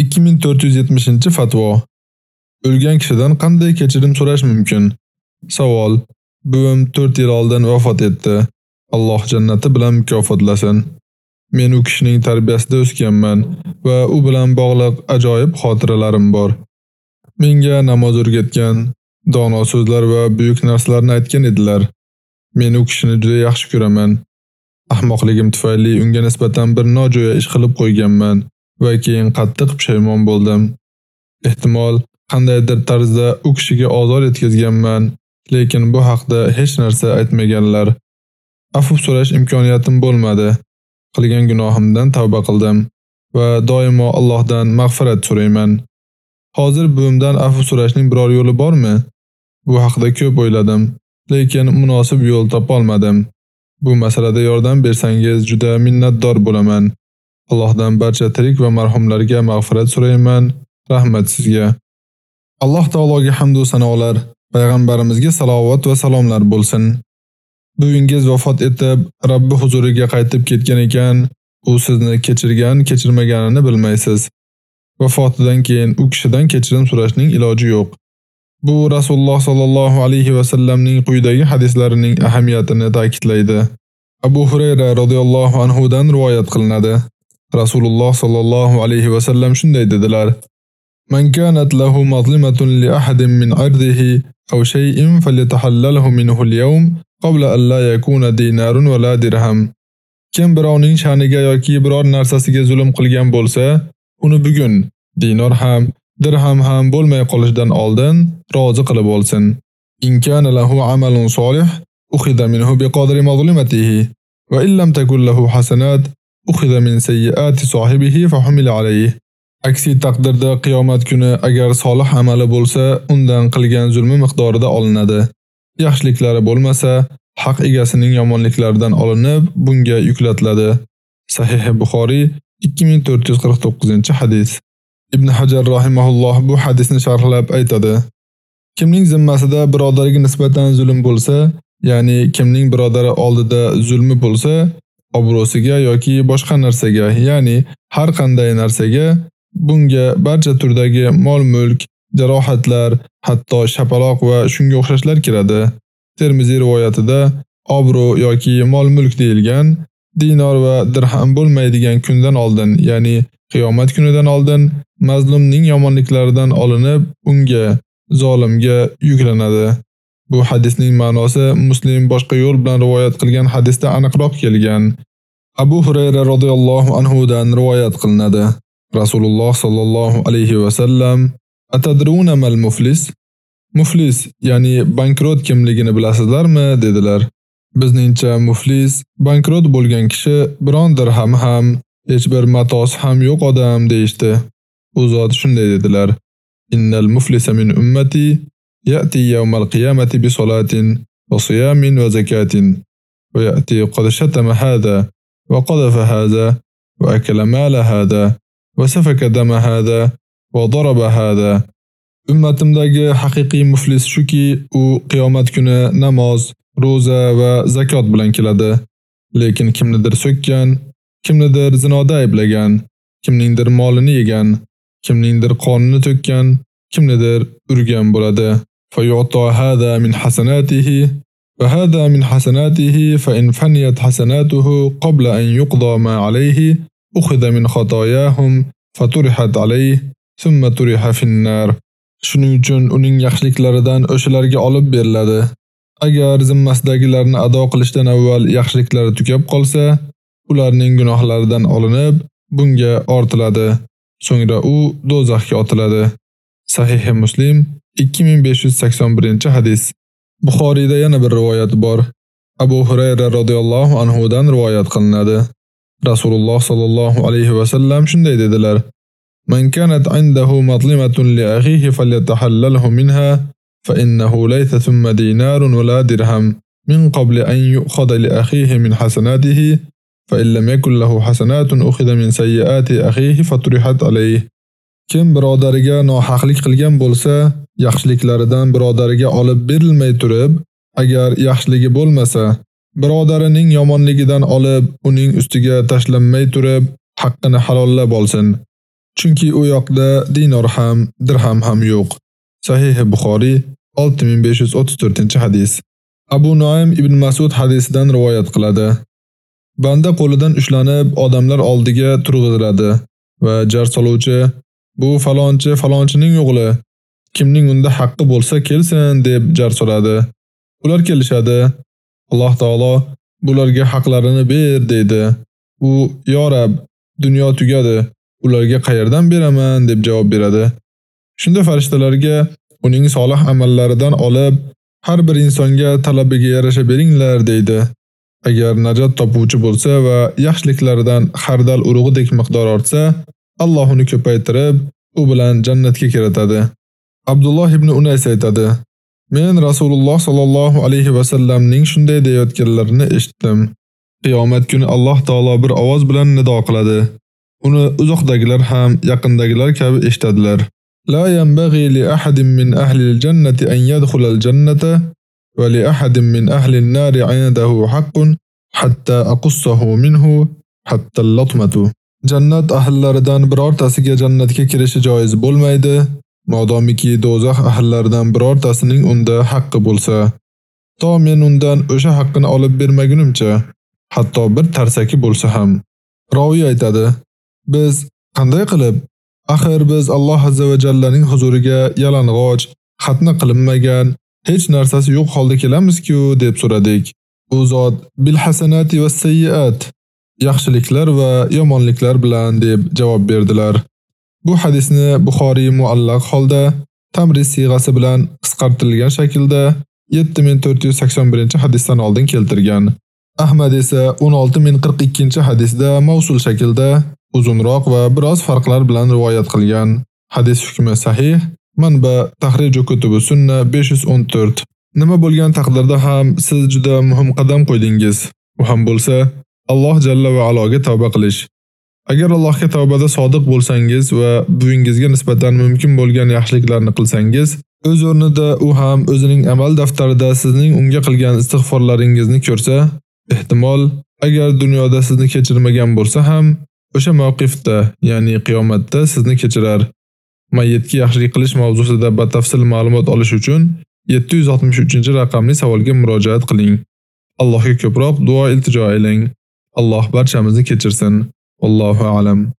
2470-fatvo. O'lgan kishidan qanday kechirim so'rash mumkin? Savol: Buvim 4 yil oldin vafot etdi. Alloh jannati bilan mukofotlasin. Men u kishining tarbiyasida o'sganman va u bilan bog'liq ajoyib xotiralarim bor. Menga namoz o'rgatgan, dono so'zlar va buyuk narsalarni aytgan edilar. Men u kishini juda yaxshi ko'raman. Ahmoqligim tufayli unga nisbatan bir nojo'ya ish qilib qo'yganman. Va keyin qattiq pushaymon bo'ldim. Ehtimol qandaydir tarzda u kishiga ozor yetkazganman, lekin bu haqda hech narsa aytmaganlar. Afv so'rash imkoniyatim bo'lmadi. Qilgan gunohimdan tavba qildim va doimo Allohdan mag'firat so'rayman. Hozir buvimdan afv so'rashning biror yo'li bormi? Bu haqida ko'p o'yladim, lekin munosib yo'l topa olmadim. Bu masalada yordam bersangiz juda minnatdor bo'laman. Allohdan barcha tirik va marhumlarga mag'firat so'rayman. Rahmat sizga. Alloh taologa hamd va sanolar, payg'ambarimizga salovat va salomlar bo'lsin. Buvingiz vafot etib, Rabbi huzuriga qaytib ketgan ekan, u sizni kechirgan, kechirmaganini bilmaysiz. Vafotidan keyin u kishidan kechirim so'rashning iloji yo'q. Bu Rasululloh sallallohu alayhi va sallamning quyidagi hadislarining ahamiyatini ta'kidlaydi. Abu Hurayra radhiyallohu anhu dan rivoyat qilinadi. Rasululloh sallallohu alayhi va sallam shunday dedilar: Man kanat lahu mazlimatun li ahadin min irdihi aw shay'in falyatahallalhu minhu al-yawm qabla an la yakuna dinarun wa la dirham. Kim birovning shaniga yoki biror narsasiga zulm qilgan bo'lsa, uni bugun dinor ham, dirham ham bo'lmay qolishdan oldin rozi qilib olsin. In kana lahu amalun solih ukhidha minhu biqadri mazlimatihi va illam takul lahu hasanat أخذ min سيئات صاحبه fa عليه. alayhi. Aksi taqdirda qiyomat kuni agar solih amali bo'lsa, undan qilgan zulmi miqdorida olinadi. Yaxshiliklari bo'lmasa, haq egasining yomonliklaridan olinib, bunga yuklatiladi. Sahih Buxoriy 2449-hadis. Ibn Hajar rahimahulloh bu hadisni sharhlab aytadi. Kimning zimmasida birodariga nisbatan zulm bo'lsa, ya'ni kimning birodari oldida zulmi bo'lsa, obro'siga yoki boshqa narsaga, ya'ni har qanday narsaga bunga barcha turdagi mol-mulk, jarohatlar, hatto shapaloq va shunga o'xshashlar kiradi. Termiziy rivoyatida obro yoki mol-mulk deyilgan dinor va dirham bo'lmaydigan kundan oldin, ya'ni qiyomat kunidan oldin mazlumning yomonliklaridan olinib, unga zolimga yuklanadi. Bu hadisning ma'nosi Muslim boshqa yo'l bilan rivoyat qilgan hadisda aniqroq kelgan. Abu Hurayra radhiyallohu anhu dan rivoyat qilinadi. Rasululloh sallallohu alayhi va sallam: "Atadruna mal muflis?" Muflis, ya'ni bankrot kimligini bilasizlarmi? dedilar. Bizningcha muflis bankrot bo'lgan kishi biron dirham ham, hech bir matos ham yo'q odam deyshti. U zot shunday dedilar: "Innal muflisa min ummati يأتي يوم القيامة بصلاة وصيام وزكاة ويأتي قد شتم هذا وقذف هذا وأكل مال هذا وسفك دم هذا وضرب هذا Ummatimdagi haqiqiy muflis shuki, u qiyomat kuni namoz, roza va zakot bilan keladi. Lekin kimnidir so'kkan, kimnidir zinoda ayblagan, kimningdir molini yegan, kimningdir qonini to'kkan, kimnidir urgan bo'ladi. فيعطى هذا من حسناته فهذا من حسناته فإن فنيت حسناته قبل أن يقضى ما عليه أخذ من خطاياهم فطرحت عليه ثم طرح في النار Shuning uchun uning yaxshiliklaridan o'shalarga olib beriladi. Agar zimmasidagilarni ado qilishdan avval yaxshiliklari tugab qolsa, ularning gunohlaridan olinib, bunga ortiladi. So'ngra u do'zaxga otiladi. Sahih Muslim 2581-hadis. Buxoriyda yana bir rivoyat bor. Abu Hurayra radhiyallohu anhu dan rivoyat qilinadi. Rasululloh sallallohu alayhi va sallam shunday dedilar: "Man kanat indahu matlimatun li akhihi falyatahallalhu minha fa innahu laysa thumma dinarun wala dirham min qabli an yu'khadha li akhihi min hasanatihi fa in lam yakul lahu hasanatun ukhidha min sayyiati akhihi faturihat alayhi." Kim birodariga nohaqlik qilgan bo'lsa, yaxshiliklaridan birodariga olib berilmay turib, agar yaxshiligi bo'lmasa, birodarining yomonligidan olib uning ustiga tashlanmay turib, haqqini halollab olsin. Chunki u yoqda dinor ham, dirham ham yo'q. Sahih Buxoriy 6534-hadis. Abu Nuaym ibn Mas'ud hadisidan rivoyat qiladi. Banda qo'lidan ushlanib odamlar oldiga turg'iziladi va jar soluvchi bu falonchi falonchining o'g'li kimning unda haqqi bo'lsa kelsin deb jar so'radi. Ular kelishadi. Alloh taolo bularga haqlarini ber deydi. U yo Rab, dunyo tugadi. Ularga qayerdan beraman deb javob beradi. Shunda farishtalarga uning solih amallaridan olib har bir insonga talabiga yarasha beringlar deydi. Agar najot topuvchi bo'lsa va yaxshiliklaridan xardal urug'idek miqdor ortsa, Alloh uni ko'paytirib, u bilan jannatga kiritadi. Abdulloh ibn Unays aytadi: Men Rasululloh sallallohu alayhi va sallamning shunday deyotganlarini eshitdim. Qiyomat kuni Alloh taolo bir ovoz bilan nido qiladi. Uni uzoqdagilar ham yaqindagilar kabi eshitadilar. La yanbaghi li ahadin min ahli al-jannati an yadkhula al-jannata va li ahadin min ahli an-nari 'indahu haqqun hatta aqussahu minhu hatta al-latmatu. Jannat ahllaridan birortasiga jannatga kirishi joiz bo'lmaydi, modomiki dozaq ahllaridan birortasining unda haqqi bo'lsa. To men undan o'sha haqqini olib bermagunimcha, hatto bir tarsaki bo'lsa ham. Rawi aytadi: Biz qanday qilib Axir biz Alloh azza va jallaning huzuriga yalang'och, xatna qilinmagan, hech narsasi yo'q holda kelamiz-ku deb so'radik. U zot bil hasanati va sayyiat yaxshiliklar va yomonliklar bilan deb javob berdilar. Bu hadisni Buxoriy muallaq holda tamriz siyg'asi bilan qisqartirilgan shaklda 7481-hadisdan oldin keltirgan. Ahmad esa 16042-hadisda mavsul shaklda uzunroq va biroz farqlar bilan rivoyat qilgan. Hadis hukmi sahih. Manba Tahriju kutubi sunna 514. Nima bo'lgan taqdirda ham siz juda muhim qadam qo'ydingiz. U ham bo'lsa, Alloh jalla va aloga tavba qilish. Agar Allohga tavbada sodiq bo'lsangiz va buvingizga nisbatan mumkin bo'lgan yaxshiliklarni qilsangiz, o'z o'rnida u ham o'zining amal daftarida sizning unga qilgan istig'forlaringizni ko'rsa, ehtimol agar dunyoda sizni kechirmagan bo'lsa ham, o'sha mavqifda, ya'ni qiyomatda sizni kechirar. Mayyitga yaxshilik qilish mavzusida batafsil ma'lumot olish uchun 763-raqamli savolga murojaat qiling. Allohga ko'proq duo iltijo qiling. Alloh barchamizni kechirsin. Allohu a'lam.